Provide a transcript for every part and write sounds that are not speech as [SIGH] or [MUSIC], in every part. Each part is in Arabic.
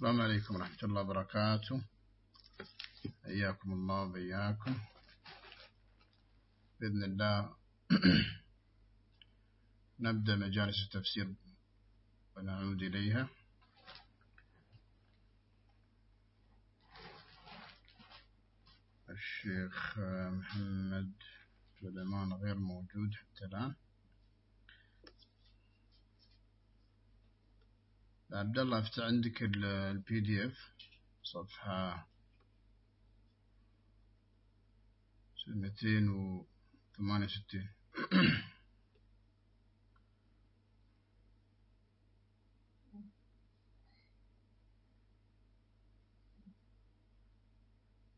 السلام عليكم ورحمة الله وبركاته. حياكم الله وبياكم بإذن الله [CLEARS THROAT] نبدأ مجالس التفسير ونعود إليها. الشيخ محمد سليمان غير موجود حتى الآن. عبد الله أفتح عندك ال PDF صفحة 268 [COUGHS]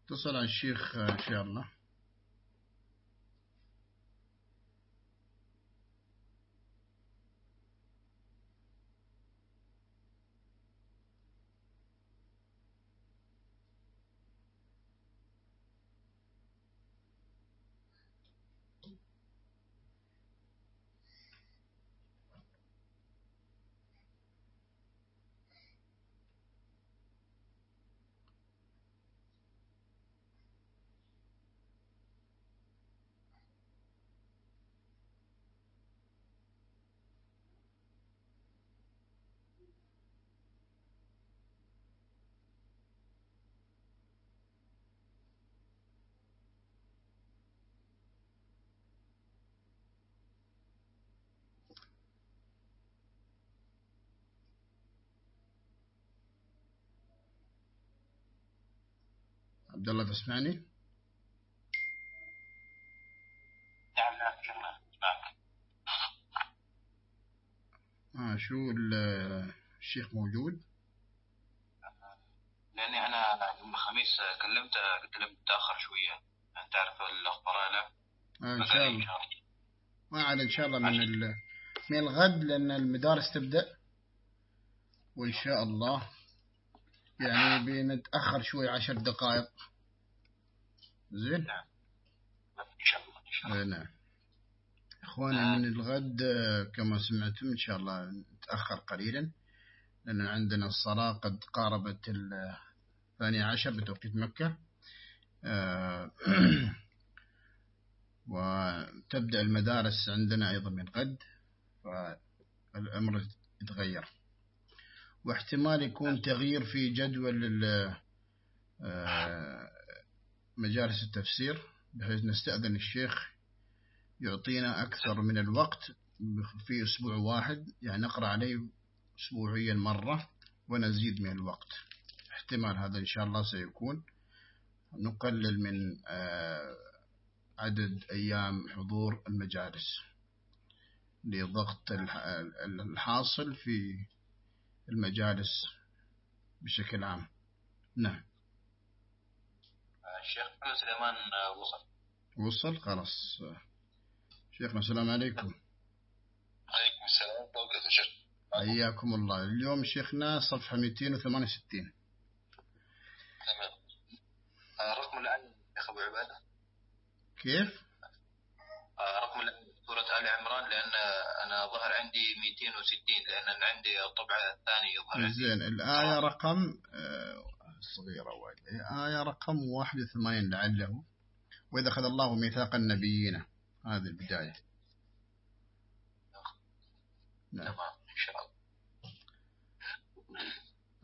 اتصل على الشيخ إن شاء الله. عبد الله تسمعني؟ نعم نعم اسمعك آه شو الشيخ موجود؟ لأني أنا يوم الخميس كلمته قلت له متاخر شوية. انت تعرف الأخبار لا آه إن شاء الله. ما عاد إن شاء الله من ال... من الغد لأن المدارس تبدأ. وإن شاء الله. يعني بنتأخر شوي عشر دقائق. زين نعم إن شاء الله إن شاء الله. إيه نعم. إخوانا من الغد آه، كما سمعتم إن شاء الله نتأخر قليلا لأن عندنا الصلاة قد قاربت الثانية عشر بتوقيت مكة. آه، [CLEARS THROAT] وتبدأ المدارس عندنا أيضا من غد فالأمر يتغير. واحتمال يكون تغيير في جدول ال- آه، مجالس التفسير بحيث نستأذن الشيخ يعطينا أكثر من الوقت في أسبوع واحد يعني نقرأ عليه أسبوعيا مرة ونزيد من الوقت. احتمال هذا إن شاء الله سيكون. نقلل من آه، عدد أيام حضور المجالس لضغط الح- الحاصل في المجالس بشكل عام. نعم. الشيخ محمد سليمان وصل. وصل؟ خلاص. شيخنا السلام عليكم. عليكم السلام وبركاته شيخ. حياكم الله. اليوم شيخنا صفحة 268 تمام. آه، رقم الآن يا أبو عبادة. كيف؟ آه، رقم سورة آل عمران لأن أنا ظهر عندي 260 لأن أنا عندي الطبعة الثانية يظهر عندي. زين الآية رقم صغيرة وايد. آية رقم 81 لعله. وإذا أخذ الله ميثاق النبيين. هذه البداية. نعم. تمام إن شاء الله.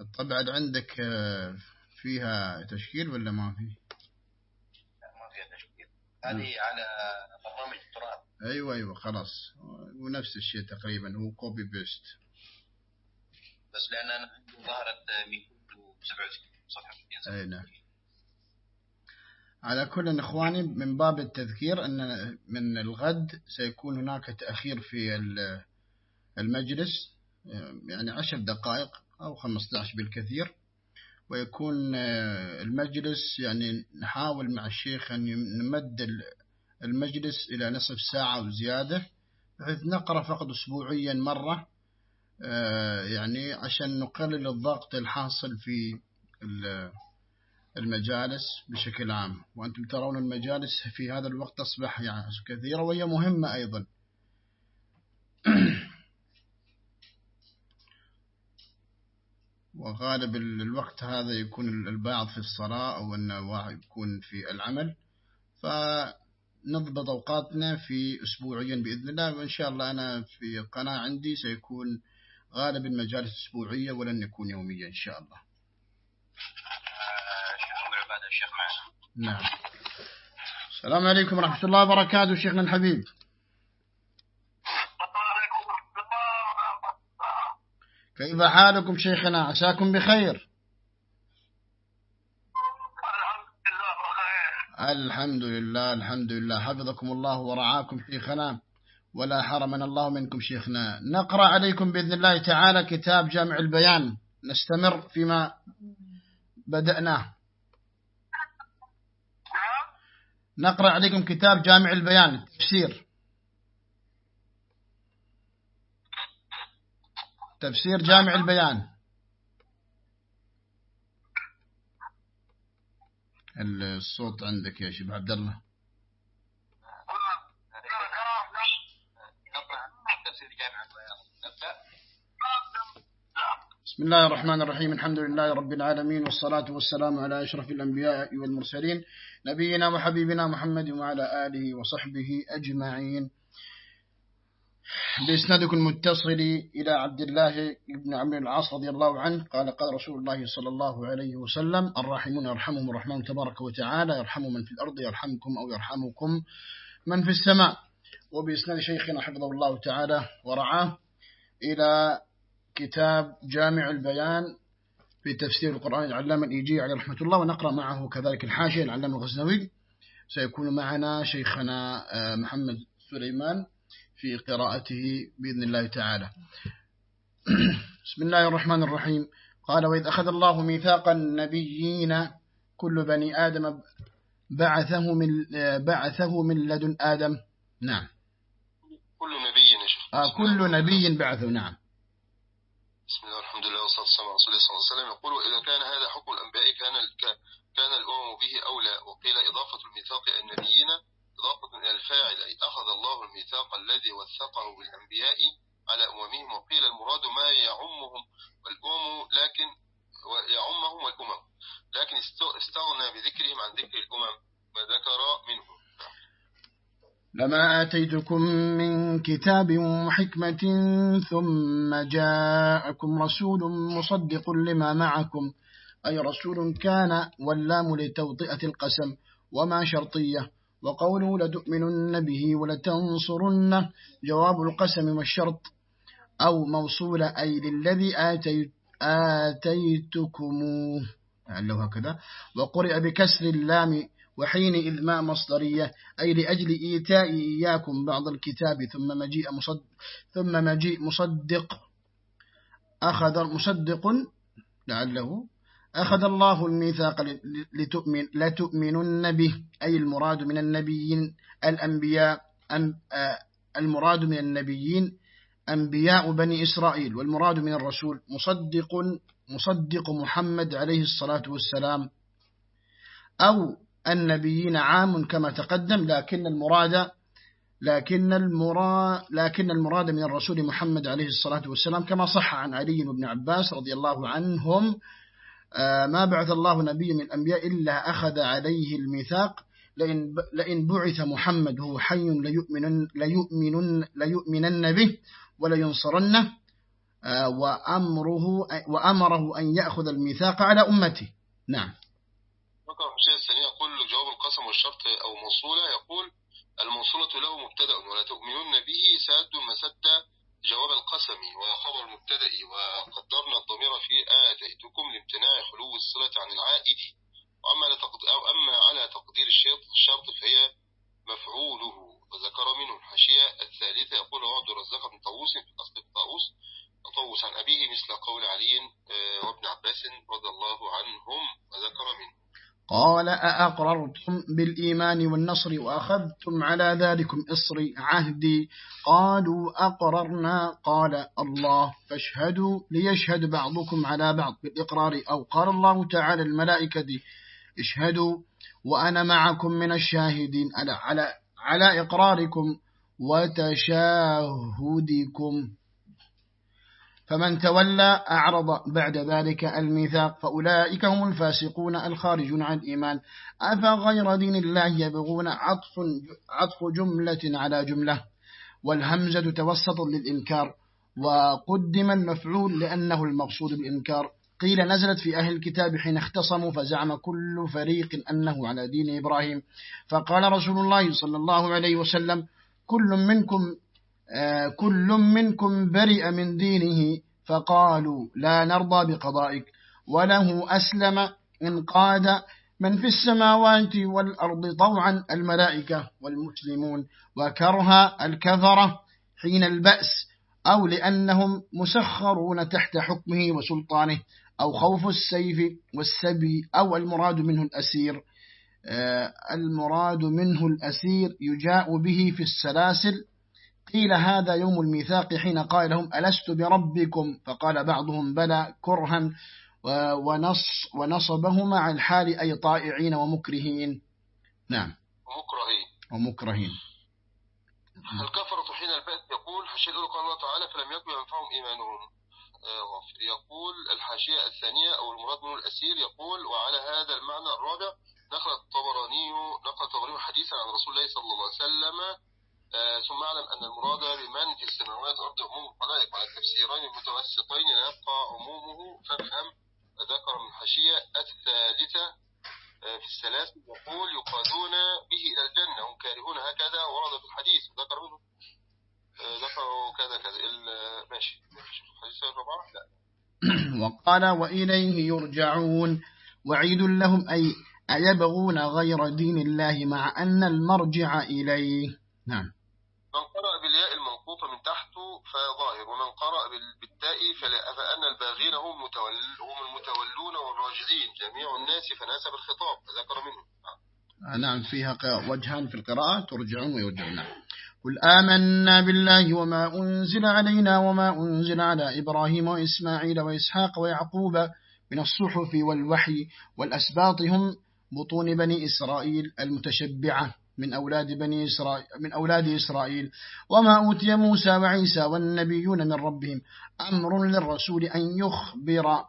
الطبعة عندك آه، فيها تشكيل ولا ما في؟ لا، ما فيها تشكيل. هذه على برنامج التراث. أيوة أيوة خلاص. ونفس الشيء تقريبا هو copy paste بس لأن أنا عندي ظهرت 267 صفحة 267 أي نعم. على كل إخواني من باب التذكير أن من الغد سيكون هناك تأخير في ال- المجلس يعني عشر دقائق أو 15 بالكثير. ويكون آه، المجلس يعني نحاول مع الشيخ أن نمد ال- المجلس إلى نصف ساعة وزيادة بحيث نقرأ فقط أسبوعيا مرة آه، يعني عشان نقلل الضغط الحاصل في المجالس بشكل عام. وأنتم ترون المجالس في هذا الوقت تصبح يعني كثيرة وهي مهمة أيضا. وغالب الوقت هذا يكون البعض في الصلاة أو أنه يكون في العمل. فنضبط أوقاتنا في أسبوعيا بإذن الله. وإن شاء الله أنا في قناة عندي سيكون غالب المجالس أسبوعية ولن يكون يوميا إن شاء الله. نعم. السلام عليكم ورحمة الله وبركاته شيخنا الحبيب. كيف حالكم شيخنا؟ عساكم بخير. الحمد لله الحمد لله. حفظكم الله ورعاكم شيخنا ولا حرمنا الله منكم شيخنا. نقرأ عليكم بإذن الله تعالى كتاب جامع البيان. نستمر فيما بدأناه. نقرأ عليكم كتاب جامع البيان التفسير تفسير جامع البيان. الصوت عندك يا شيخ عبد الله. بسم الله الرحمن الرحيم الحمد لله رب العالمين والصلاة والسلام على أشرف الأنبياء والمرسلين نبينا وحبيبنا محمد وعلى آله وصحبه أجمعين بإسنادك المتصل إلى عبد الله بن عمرو العاص رضي الله عنه قال قال رسول الله صلى الله عليه وسلم الراحمون يرحمهم الرحمن تبارك وتعالى يرحم من في الأرض يرحمكم أو يرحمكم من في السماء وبإسناد شيخنا حفظه الله تعالى ورعاه إلى كتاب جامع البيان في تفسير القرآن العلامة الإيجي عليه رحمة الله ونقرأ معه كذلك الحاشية العلامة الغزنوي. سيكون معنا شيخنا آه، محمد سليمان في قراءته بإذن الله تعالى. [CLEARS THROAT] بسم الله الرحمن الرحيم. قال وإذ أخذ الله ميثاق النبيين كل بني آدم بعثه من بعثه من لدن آدم. نعم. كل نبي آه كل نبي بعثه نعم. بسم الله والحمد لله والصلاة والسلام على رسول الله صلى الله عليه وسلم. يقول إذا كان هذا حكم الأنبياء كان كان الأمم به أولى. وقيل إضافة الميثاق النبيين إضافة إلى الفاعل أي أخذ الله الميثاق الذي وثقه بالأنبياء على أممهم. وقيل المراد ما يعمهم والأمم لكن يعمهم والأمم لكن استغنى بذكرهم عن ذكر الأمم ما ذكر منهم. لما آتيتكم من كتاب وحكمة ثم جاءكم رسول مصدق لما معكم أي رسول كان واللام لتوطئة القسم وما شرطية وقوله لتؤمنن به ولتنصرنه جواب القسم والشرط أو موصول أي للذي آتيت هكذا. وقرئ بكسر اللام وحينئذ ما مصدرية أي لأجل إيتاء إياكم بعض الكتاب ثم مجيء مصدق ثم مجيء مصدق. أخذ مصدق لعله أخذ الله الميثاق لتؤمن لتؤمنن به أي المراد من النبيين الأنبياء المراد من النبيين أنبياء بني إسرائيل والمراد من الرسول مصدق مصدق محمد عليه الصلاة والسلام. أو النبيين عام كما تقدم لكن المراد لكن المراد لكن المراد من الرسول محمد عليه الصلاة والسلام كما صح عن علي بن عباس رضي الله عنهم آه، ما بعث الله نبي من الأنبياء إلا أخذ عليه الميثاق لئن لئن بعث محمد هو حي ليؤمنن ليؤمنن ليؤمنن به ولينصرنه آه، وأمره وأمره أن يأخذ الميثاق على أمته. نعم. ذكر حسين الثانية يقول جواب القسم والشرط أو موصولة يقول الموصولة له مبتدأ ولا تؤمنون به ساد مسد جواب القسم وخبر المبتدأ وقدرنا الضمير في آتيتكم لامتناع خلو الصلة عن العائد وأما أو أما على تقدير الشرط الشرط فهي مفعوله. وذكر منه الحاشية الثالثة يقول عبد الرزاق بن طاووس في أصل طاووس طاووس عن أبيه مثل قول علي آه، وابن عباس رضي الله عنهم. وذكر منه. قال أأقررتم بالإيمان والنصر وأخذتم على ذلكم إصري عهدي؟ قالوا أقررنا. قال الله فاشهدوا ليشهد بعضكم على بعض بالإقرار أو قال الله تعالى الملائكة اشهدوا وأنا معكم من الشاهدين على, على, على إقراركم وتشاهدكم. فمن تولى أعرض بعد ذلك الميثاق فأولئك هم الفاسقون الخارجون عن الإيمان. أفغير دين الله يبغون عطف, عطف جملة على جملة والهمزة توسط للإنكار وقدم المفعول لأنه المقصود بالإنكار. قيل نزلت في أهل الكتاب حين اختصموا فزعم كل فريق أنه على دين إبراهيم. فقال رسول الله صلى الله عليه وسلم كل منكم كل منكم برئ من دينه فقالوا لا نرضى بقضائك. وله أسلم إن قاد من في السماوات والأرض طوعا الملائكة والمسلمون وكرها الكفرة حين البأس أو لأنهم مسخرون تحت حكمه وسلطانه أو خوف السيف والسبي أو المراد منه الأسير. آه، المراد منه الأسير يجاء به في السلاسل قيل هذا يوم الميثاق حين قال لهم ألست بربكم؟ فقال بعضهم بلى كرها ونص ونصبه مع الحال أي طائعين ومكرهين. نعم. ومكرهين. ومكرهين. الكفرة حين البأس يقول حشي قال الله تعالى فلم يكن ينفعهم إيمانهم. آه، يقول الحاشية الثانية أو المراد من الأسير يقول وعلى هذا المعنى الرابع نقل الطبراني نقل الطبراني حديثا عن رسول الله صلى الله عليه وسلم ثم اعلم أن المراد بمن في السماوات والأرض عموم الخلائق على التفسيرين المتوسطين لا يبقى عمومه فافهم ذكر من الحاشية الثالثة آه، في السلاسل يقول يقادون به إلى الجنة هم كارهون هكذا ورد في الحديث ذكر منه. ذكروا كذا كذا. ماشي. الحديث الرابع؟ لا. [CLEARS THROAT] وقال وإليه يرجعون. وعيد لهم أي أيبغون غير دين الله مع أن المرجع إليه. نعم. من قرأ بالياء المنقوطة من تحته فظاهر ومن قرأ بالتاء فأن الباغين هم, متول هم المتولون والراجعين جميع الناس فناسب الخطاب فذكر منه نعم فيها وجهان في القراءة ترجعون ويرجعون قل آمنا بالله وما أنزل علينا وما أنزل على إبراهيم وإسماعيل وإسحاق ويعقوب من الصحف والوحي والأسباط هم بطون بني إسرائيل المتشبعة. من أولاد بني إسرائيل من أولاد إسرائيل. وما أوتي موسى وعيسى والنبيون من ربهم أمر للرسول أن يخبر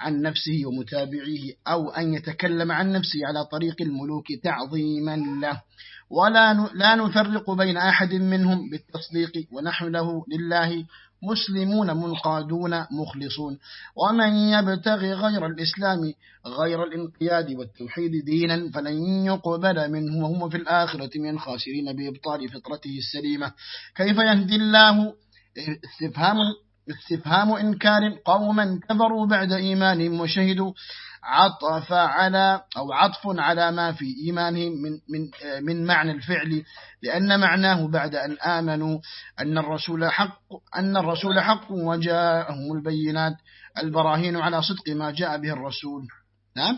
عن نفسه ومتابعيه أو أن يتكلم عن نفسه على طريق الملوك تعظيما له. ولا لا نفرق بين أحد منهم بالتصديق ونحن له لله مسلمون منقادون مخلصون. ومن يبتغي غير الإسلام غير الانقياد والتوحيد دينا فلن يقبل منه وهم في الآخرة من خاسرين بإبطال فطرته السليمة. كيف يهدي الله؟ استفهام استفهام إنكار قوما كفروا بعد إيمانهم وشهدوا عطف على أو عطف على ما في إيمانهم من, من, من معنى الفعل لأن معناه بعد أن آمنوا أن الرسول حق أن الرسول حق وجاءهم البينات البراهين على صدق ما جاء به الرسول. نعم؟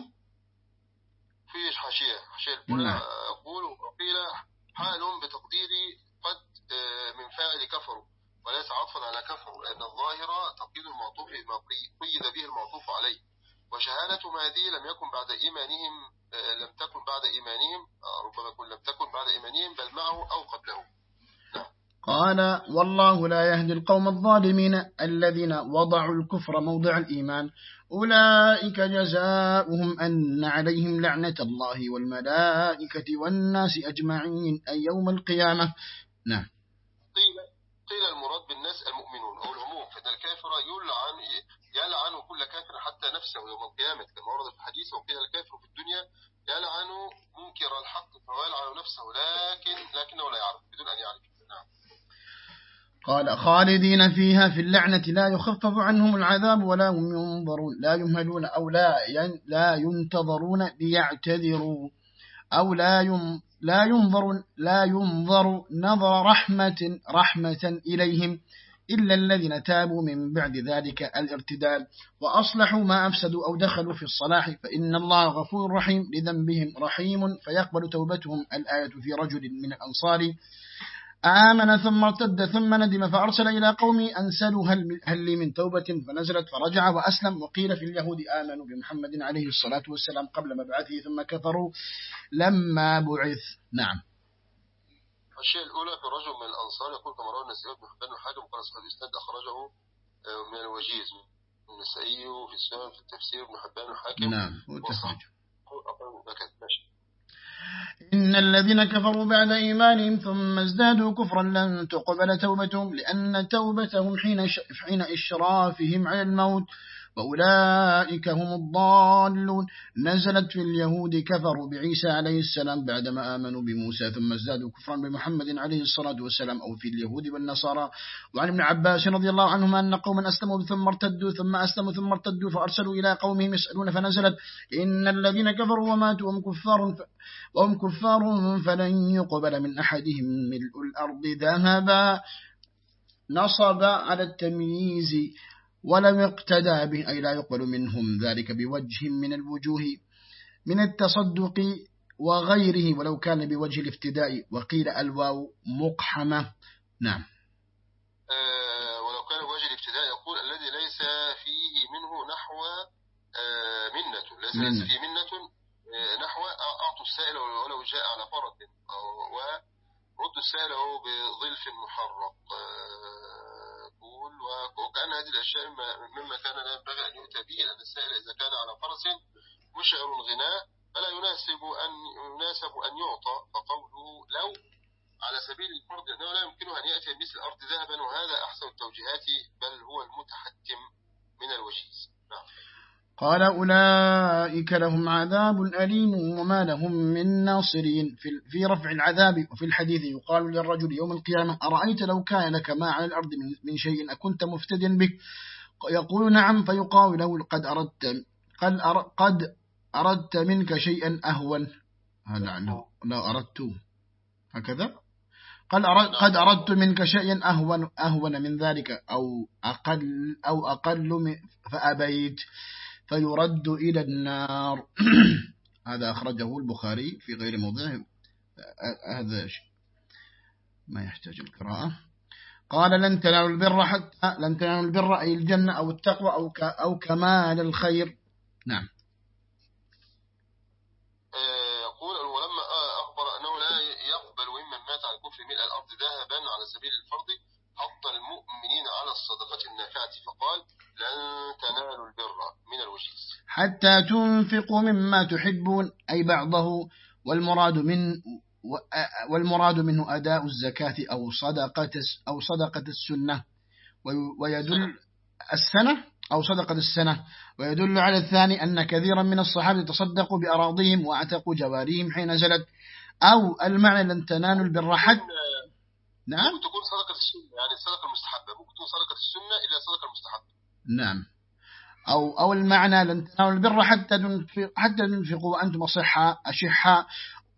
في حاشية حاشية نعم. أقول وقيل حال بتقدير قد آه، من فاعل كفروا. وليس عطفا على كفروا لأن الظاهر تقييد المعطوف ما قيد به المعطوف عليه. وشهادتهم هذه لم يكن بعد إيمانهم آه، لم تكن بعد إيمانهم آه، ربما يكون لم تكن بعد إيمانهم بل معه أو قبله نعم. قال والله لا يهدي القوم الظالمين الذين وضعوا الكفر موضع الإيمان. أولئك جزاؤهم أن عليهم لعنة الله والملائكة والناس أجمعين أي يوم القيامة. نعم. قيل, قيل المراد بالناس المؤمنون أو العموم فإن الكافر يلعن يلعن كل كافر حتى نفسه يوم القيامة كما ورد في الحديث وقيل الكافر في الدنيا يلعن منكر الحق فيلعن نفسه لكن لكنه لا يعرف بدون أن يعرف. نعم. قال خالدين فيها في اللعنة لا يخفف عنهم العذاب ولا هم ينظرون لا يمهلون أو لا ينتظرون ليعتذروا أو لا لا ينظر لا ينظر نظر رحمة رحمة إليهم إلا الذين تابوا من بعد ذلك الارتداد. وأصلحوا ما أفسدوا أو دخلوا في الصلاح فإن الله غفور رحيم. لذنبهم رحيم فيقبل توبتهم الآية في رجل من الأنصار. آمن ثم ارتد ثم ندم فأرسل إلى قومي أنسلوا هل, هل لي من توبة؟ فنزلت فرجع وأسلم وقيل في اليهود آمنوا بمحمد عليه الصلاة والسلام قبل مبعثه ثم كفروا لما بعث. نعم. الشيء الأولى في رجل من الأنصار يقول كما روى النسائي بن حبان الحاكم قال صحيح الإسناد أخرجه من الوجيز النسائي في السنن في التفسير ابن حبان الحاكم نعم هو تخرج ماشي. إن الذين كفروا بعد إيمانهم ثم ازدادوا كفرا لن تقبل توبتهم لأن توبتهم حين إشرافهم على الموت. وأولئك هم الضالون. نزلت في اليهود كفروا بعيسى عليه السلام بعدما آمنوا بموسى ثم ازدادوا كفرا بمحمد عليه الصلاة والسلام أو في اليهود والنصارى. وعن ابن عباس رضي الله عنهما أن قوما أسلموا ثم ارتدوا ثم أسلموا ثم ارتدوا فأرسلوا إلى قومهم يسألون فنزلت إن الذين كفروا وماتوا وهم كفار وهم كفار فلن يقبل من أحدهم ملء الأرض ذهبا. نصب على التمييز ولم اقتدى به أي لا يقبل منهم ذلك بوجه من الوجوه من التصدق وغيره ولو كان بوجه الافتداء. وقيل الواو مقحمة. نعم. آه ولو كان بوجه الافتداء يقول الذي ليس فيه منه نحو آه منة. ليس, منة. ليس فيه منة آه نحو أعطوا السائل ولو جاء على فرد ورد السائل بظلف محرق يقول وكأن هذه الأشياء مما كان لا ينبغي أن يؤتى به لأن السائل إذا كان على فرس مشعر غناه فلا يناسب أن يناسب أن يعطى. فقوله لو على سبيل الفرض أنه لا يمكنه أن يأتي مثل الأرض ذهبا وهذا أحسن التوجيهات بل هو المتحكم من الوجيز. نعم. قال أولئك لهم عذاب أليم وما لهم من ناصرين في رفع العذاب وفي الحديث يقال للرجل يوم القيامة أرأيت لو كان لك ما على الأرض من شيء أكنت مفتديا به؟ يقول نعم فيقال له قد أردت قد, قد أردت منك شيئا أهون. لعله لا أردت. هكذا؟ أرد قد أردت منك شيئا أهون أهون من ذلك أو أقل أو أقل فأبيت. فيرد إلى النار. [CLEARS THROAT] هذا أخرجه البخاري في غير موضعه. هذا ما يحتاج القراءة. قال لن تنالوا البر حتى لن تنالوا البر أي الجنة أو التقوى أو أو كمال الخير. نعم. يقول ولما أخبر أنه لا يقبل ممن مات على الكفر ملء الأرض ذهبا على سبيل الفرض حط المؤمنين على الصدقة النافعة فقال لن تنالوا البر من الوجيز. حتى تنفقوا مما تحبون أي بعضه والمراد من والمراد منه أداء الزكاة أو صدقة أو صدقة السنة. ويدل السنة. أو صدقة السنة. ويدل على الثاني أن كثيرا من الصحابة تصدقوا بأراضيهم وأعتقوا جواريهم حين نزلت أو المعنى لن تنالوا البر حتى نعم؟ تكون صدقة السنة يعني الصدقة المستحبة ممكن تكون صدقة السنة إلا صدقة المستحبة نعم. أو أو المعنى لن تنالوا البر حتى تنفق حتى تنفقوا وأنتم أصحاء أشحاء.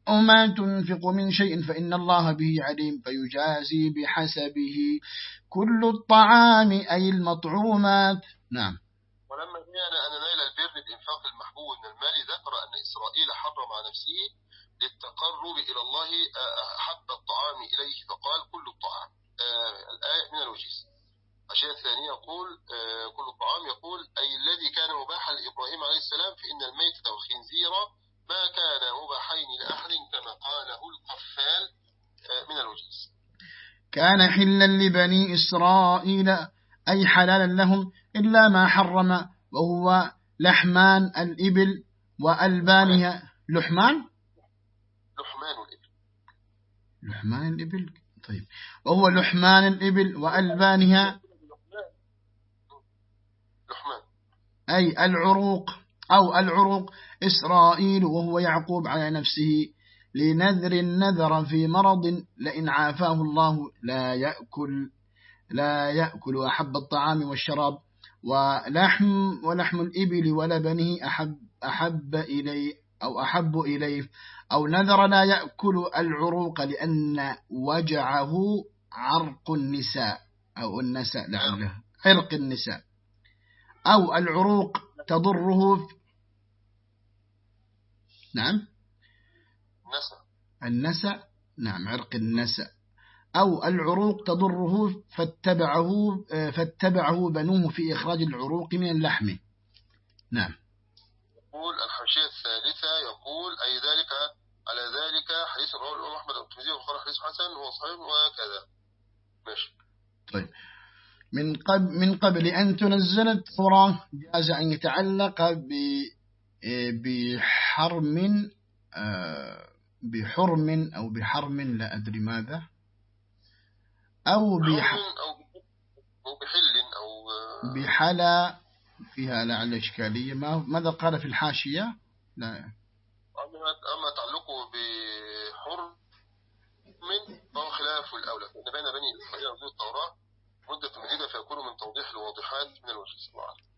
وما تنفقوا من شيء فإن الله به عليم فيجازي بحسبه. كل الطعام أي المطعومات. نعم. ولما بين أن نيل البر بإنفاق المحبوب من المال ذكر أن إسرائيل حرم على نفسه للتقرب إلى الله أحب الطعام إليه فقال كل الطعام. الآية من الوجيز. الشيء الثاني يقول كل الطعام يقول أي الذي كان مباحا لإبراهيم عليه السلام فإن الميتة والخنزير ما كان مباحين لأحد كما قاله القفال من الوجيز. كان حلا لبني إسرائيل أي حلالا لهم إلا ما حرم وهو لحمان الإبل وألبانها. لحمان؟ لحمان الإبل. لحمان الإبل. طيب. وهو لحمان الإبل وألبانها لحمان أي العروق أو العروق إسرائيل وهو يعقوب على نفسه لنذر نذر في مرض لئن عافاه الله لا يأكل لا يأكل أحب الطعام والشراب ولحم ولحم الإبل ولبنه أحب, أحب إليه أو أحب إليه أو نذر لا يأكل العروق لأن وجعه عرق النساء أو النساء لعله عرق النساء. أو العروق تضره نعم؟ نسى النسى نعم عرق النسى أو العروق تضره فاتبعه, فاتبعه بنوه في إخراج العروق من اللحم. نعم. يقول الحاشية الثالثة يقول أي ذلك على ذلك حديث رواه الإمام أحمد الترمذي وقال حديث حسن هو صحيح وكذا ماشي. طيب. من قبل, من قبل أن تنزل التوراة جاز أن يتعلق بحرم آه، بحرم أو بحرم لا أدري ماذا. أو بح أو بحل أو آه، بحلا فيها لعل إشكالية. ماذا قال في الحاشية؟ لا. أما تعلقه بحرم فهو خلاف الأولى. بين بني إسرائيل وبني التوراة مدة مديدة فيكون من توضيح الواضحات من الوجه. صلى الله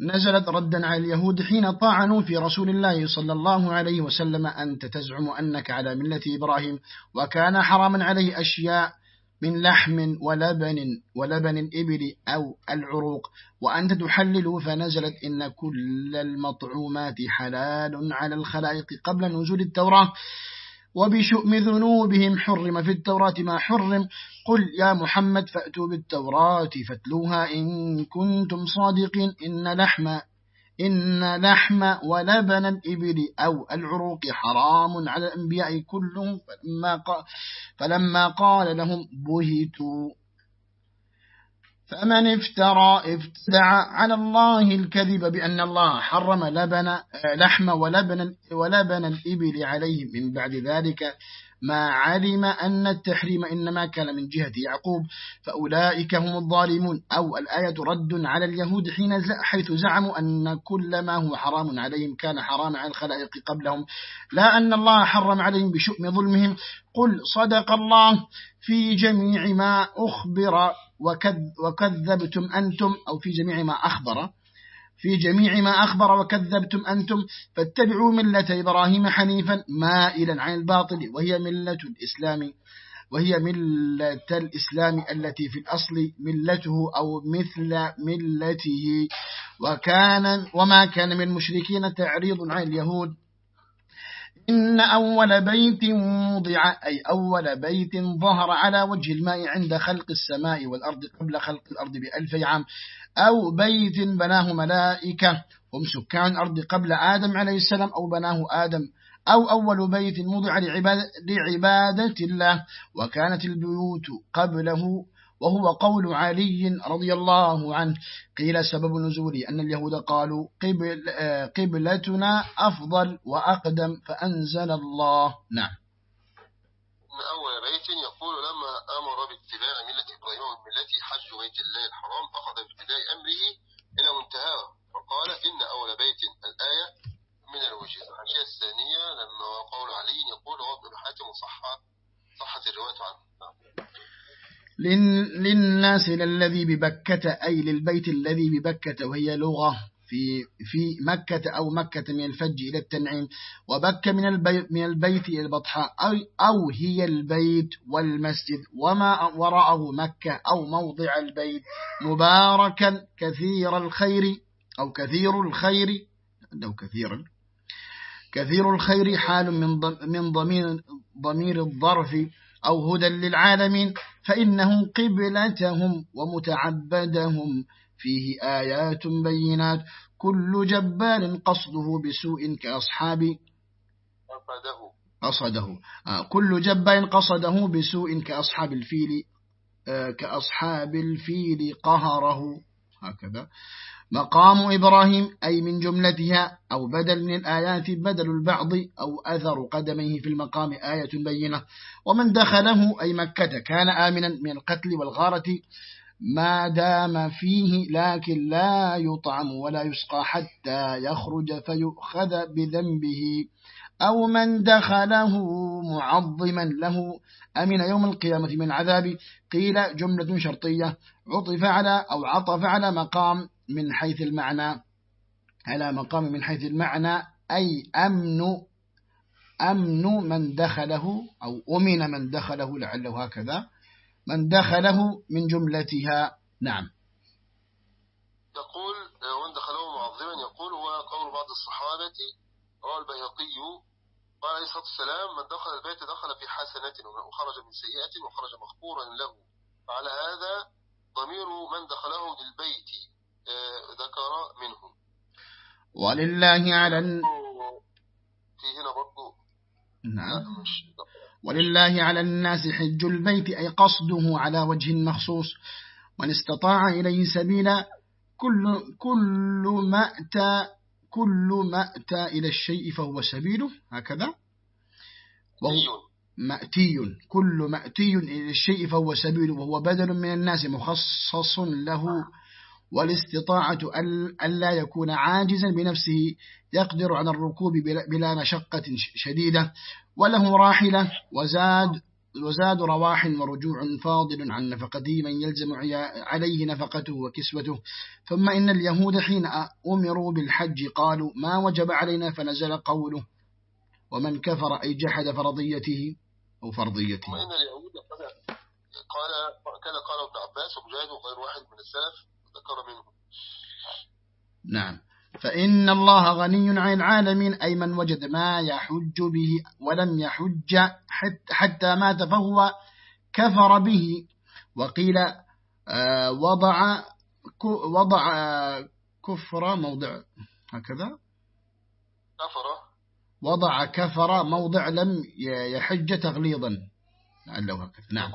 نزلت ردا على اليهود حين طعنوا في رسول الله صلى الله عليه وسلم. أنت تزعم أنك على ملة إبراهيم وكان حراما عليه أشياء من لحم ولبن ولبن الإبل أو العروق. وأنت تحلل فنزلت إن كل المطعومات حلال على الخلائق قبل نزول التوراة. وبشؤم ذنوبهم حرم في التوراة ما حرم. قل يا محمد فأتوا بالتوراة فاتلوها إن كنتم صادقين. إن لحم إن لحم ولبن الإبل أو العروق حرام على الأنبياء كلهم. فلما قال, فلما قال لهم بهتوا. فمن افترى افتدع على الله الكذب بأن الله حرم لبن لحم ولبن, ولبن الإبل عليه من بعد ذلك ما علم أن التحريم إنما كان من جهة يعقوب فأولئك هم الظالمون. أو الآية رد على اليهود حين حيث زعموا أن كل ما هو حرام عليهم كان حرام على الخلائق قبلهم. لا أن الله حرم عليهم بشؤم ظلمهم. قل صدق الله في جميع ما أخبر وكذبتم أنتم أو في جميع ما أخبر في جميع ما أخبر وكذبتم أنتم فاتبعوا ملة إبراهيم حنيفا مائلا عن الباطل وهي ملة الإسلام وهي ملة الإسلام التي في الأصل ملته أو مثل ملته. وكان وما كان من مشركين تعريض عن اليهود إن أول بيت وضع أي أول بيت ظهر على وجه الماء عند خلق السماء والأرض قبل خلق الأرض بألف عام أو بيت بناه ملائكة هم سكان الأرض قبل آدم عليه السلام أو بناه آدم أو أول بيت وضع لعبادة الله وكانت البيوت قبله وهو قول علي رضي الله عنه. قيل سبب نزوله أن اليهود قالوا قبل قبلتنا أفضل وأقدم فأنزل الله. نعم. من أول بيت يقول لما أمر باتباع ملة إبراهيم وملة حج بيت الله الحرام أخذ بابتداء أمره إلى منتهاه فقال إن أول بيت الآية من الوجه الحاشية الثانية لما قول علي يقول هو ابن حاتم صحة صحة الرواية عنه. نعم. للناس الذي ببكة أي للبيت الذي ببكة وهي لغة في في مكة أو مكة من الفج إلى التنعيم وبك من البيت من البيت إلى البطحاء أو أو هي البيت والمسجد وما وراءه مكة أو موضع البيت مباركا كثير الخير أو كثير الخير أو كثيرا كثير الخير حال من ضمير ضمير الظرف أو هدى للعالمين فإنه قبلتهم ومتعبدهم. فيه آيات بينات. كل جبار قصده بسوء كأصحاب قصده. آه كل جبار قصده بسوء كأصحاب الفيل آه كأصحاب الفيل قهره. هكذا. مقام إبراهيم أي من جملتها أو بدل من الآيات بدل البعض أو أثر قدميه في المقام آية بينة. ومن دخله أي مكة كان آمنا من القتل والغارة. ما دام فيه لكن لا يطعم ولا يسقى حتى يخرج فيؤخذ بذنبه. أو من دخله معظما له أمن يوم القيامة من عذاب قيل جملة شرطية عطف على أو عطف على مقام. من حيث المعنى على مقام من حيث المعنى أي أمن أمن من دخله أو أمن من دخله لعله هكذا من دخله من جملتها. نعم. يقول ومن دخله معظما يقول هو قول بعض الصحابة رواه البيهقي قال عليه الصلاة والسلام من دخل البيت دخل في حسنة وخرج من سيئة وخرج مغفورا له. فعلى هذا ضمير من دخله للبيت. ذكر منهم ولله على في هنا برضو. نعم. ولله على الناس حج البيت أي قصده على وجه مخصوص. من استطاع إليه سبيلا كل, كل ما أتى كل ما أتى إلى الشيء فهو سبيله هكذا. مأتي. كل مأتي إلى الشيء فهو سبيله وهو بدل من الناس مخصص له. والاستطاعة ألا يكون عاجزا بنفسه يقدر على الركوب بلا مشقة شديدة وله راحلة وزاد وزاد رواح ورجوع فاضل عن نفقته من يلزم عليه نفقته وكسوته. ثم إن اليهود حين أمروا بالحج قالوا ما وجب علينا فنزل قوله ومن كفر أي جحد فرضيته أو فرضيته. ثم إن اليهود قال كان قال ابن عباس ومجاهد وغير واحد من السلف ذكر منهم. نعم. فإن الله غني عن العالمين أي من وجد ما يحج به ولم يحج حتى مات فهو كفر به. وقيل آه، وضع وضع كفر موضع. هكذا؟ كفر. وضع كفر موضع لم يحج تغليظا. لعله هكذا. نعم.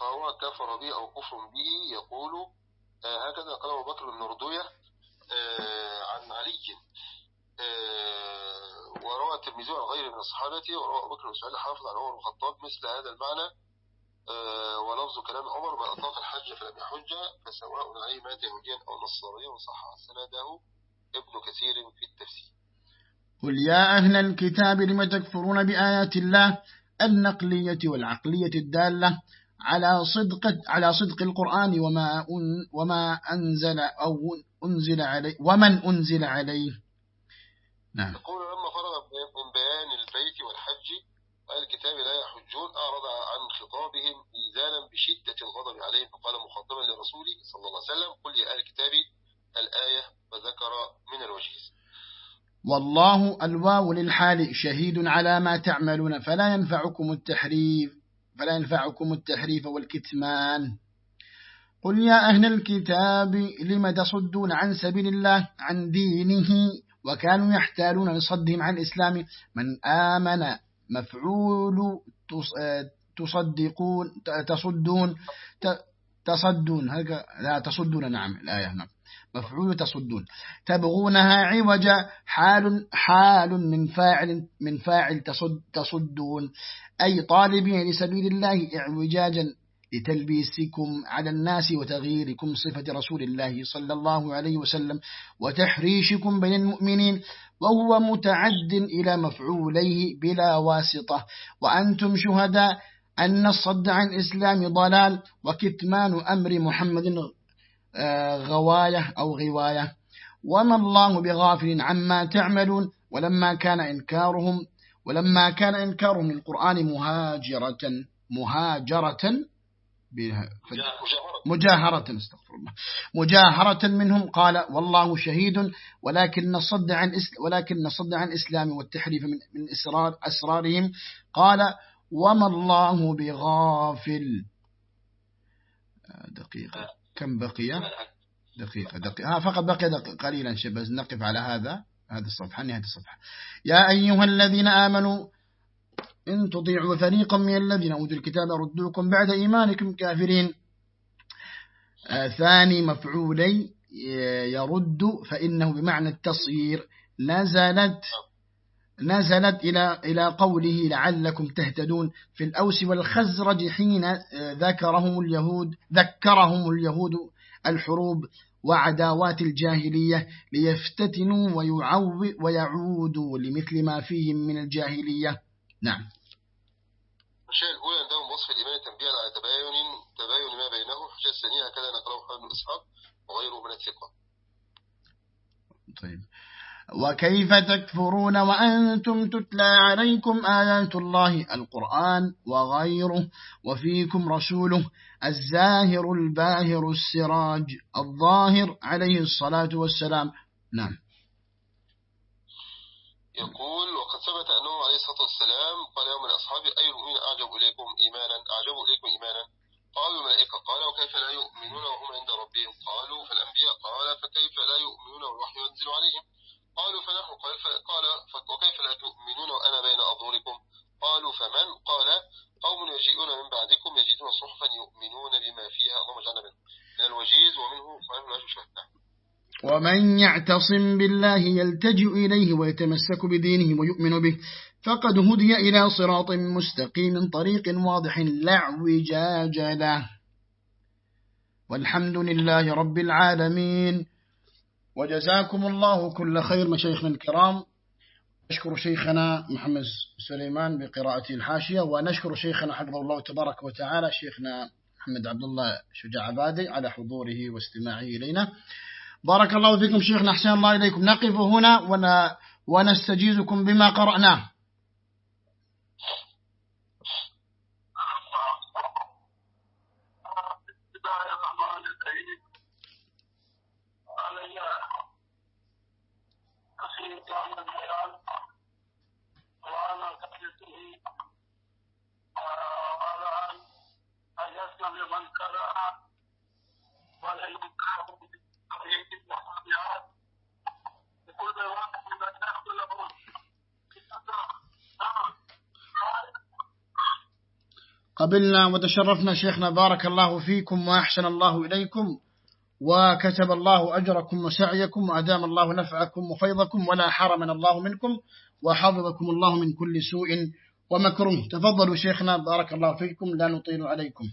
فهو كفر به أو كفر به يقول آه، هكذا قال أبو بكر بن ردوية آه، عن علي آه، وروى الترمذي عن غيره من الصحابة وروى أبو بكر بن حافظ عن عمر بن الخطاب مثل هذا المعنى آه، ولفظ كلام عمر من أطلق الحج فلم يحج فسواء عليه مات يهوديا أو نصرانيا وصح سنده ابن كثير في التفسير. قل يا أهل الكتاب لم تكفرون بآيات الله النقلية والعقلية الدالة؟ على صدق على صدق القرآن وما وما أنزل أو أنزل عليه ومن أنزل عليه. نعم. يقول لما فرغ من بيان البيت والحج أهل الكتاب لا يحجون أعرض عن خطابهم إيذانا بشدة الغضب عليهم. فقال مخاطبا لرسوله صلى الله عليه وسلم قل يا أهل الكتاب الآية وذكر من الوجه. والله الواو للحال شهيد على ما تعملون فلا ينفعكم التحريف. فلا ينفعكم التحريف والكتمان. قل يا أهل الكتاب لم تصدون عن سبيل الله عن دينه؟ وكانوا يحتالون لصدهم عن الإسلام. من آمن مفعول تصدقون تصدون تصدون. لا تصدون نعم الآية نعم. مفعول تصدون. تبغونها عوجا حال حال من فاعل من فاعل تصد تصدون. أي طالبين لسبيل الله اعوجاجا لتلبيسكم على الناس وتغييركم صفة رسول الله صلى الله عليه وسلم وتحريشكم بين المؤمنين وهو متعد إلى مفعوليه بلا واسطة. وأنتم شهداء أن الصد عن إسلام ضلال وكتمان أمر محمد غواية أو غواية. وما الله بغافل عما تعملون. ولما كان إنكارهم ولما كان إنكارهم القرآن مهاجرة مهاجرة مجاهرة استغفر الله. مجاهرة منهم قال والله شهيد ولكن الصد عن ولكن الصد عن الإسلام والتحريف من من إسرار أسرارهم. قال وما الله بغافل. دقيقة. كم بقي؟ دقيقة دقيقة. ها فقط بقي دقيقة قليلا شبه نقف على هذا هذه الصفحة نهاية الصفحة. يا أيها الذين آمنوا إن تطيعوا فريقا من الذين أوتوا الكتاب ردوكم بعد إيمانكم كافرين. آه ثاني مفعولي يرد فإنه بمعنى التصيير. نزلت نزلت إلى إلى قوله لعلكم تهتدون في الأوس والخزرج حين آه، ذكرهم اليهود ذكرهم اليهود الحروب وعداوات الجاهلية ليفتتنوا ويعودوا لمثل ما فيهم من الجاهلية. نعم. الشيء الأولى عندهم وصف الإيمان تنبيها على تباين تباين ما بينهم الحاجة الثانية هكذا نقرأه حال الإصحاب وغيره من الثقة. طيب. وكيف تكفرون وأنتم تتلى عليكم آيات الله القرآن وغيره وفيكم رسوله الزاهر الباهر السراج الظاهر عليه الصلاة والسلام. نعم. يقول وقد ثبت أنه عليه الصلاة والسلام قال يوم الأصحاب أي المؤمنين أعجب إليكم إيمانا؟ أعجب إليكم إيمانا؟ قالوا الملائكة. قال وكيف لا يؤمنون وهم عند ربهم؟ قالوا فالأنبياء. قال فكيف لا يؤمنون والوحي ينزل عليهم؟ قالوا فنحن قال, وكيف لا تؤمنون وأنا بين أظهركم؟ قالوا فمن؟ قال قوم يجيئون من بعدكم يجدون صحفا يؤمنون بما فيها اللهم اجعلنا من الوجيز ومنه ومنه لا ومن يعتصم بالله يلتجئ إليه ويتمسك بدينه ويؤمن به فقد هدي إلى صراط مستقيم طريق واضح لا اعوجاج له. والحمد لله رب العالمين. وجزاكم الله كل خير مشايخنا الكرام. نشكر شيخنا محمد سليمان بقراءة الحاشية ونشكر شيخنا حفظه الله تبارك وتعالى شيخنا محمد عبد الله شجاع عبادي على حضوره واستماعه إلينا. بارك الله فيكم شيخنا أحسن الله إليكم. نقف هنا ونستجيزكم بما قرأناه. قبلنا وتشرفنا شيخنا بارك الله فيكم وأحسن الله إليكم وكتب الله أجركم وسعيكم وأدام الله نفعكم وفيضكم ولا حرمنا الله منكم وحفظكم الله من كل سوء ومكروه. تفضلوا شيخنا بارك الله فيكم. لا نطيل عليكم.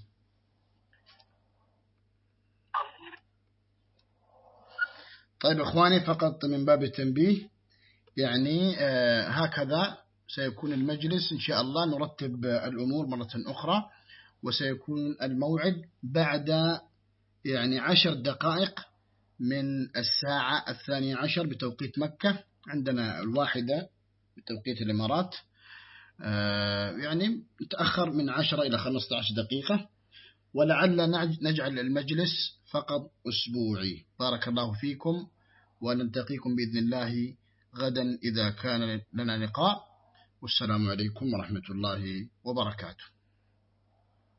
طيب إخواني فقط من باب التنبيه يعني آه هكذا سيكون المجلس إن شاء الله نرتب الأمور مرة أخرى وسيكون الموعد بعد يعني عشر دقائق من الساعة الثانية عشر بتوقيت مكة عندنا الواحدة بتوقيت الإمارات آه، يعني نتأخر من عشرة إلى خمسة عشر دقيقة ولعل نجعل المجلس فقط أسبوعي. بارك الله فيكم ونلتقيكم بإذن الله غدا إذا كان لنا لقاء. والسلام عليكم ورحمة الله وبركاته.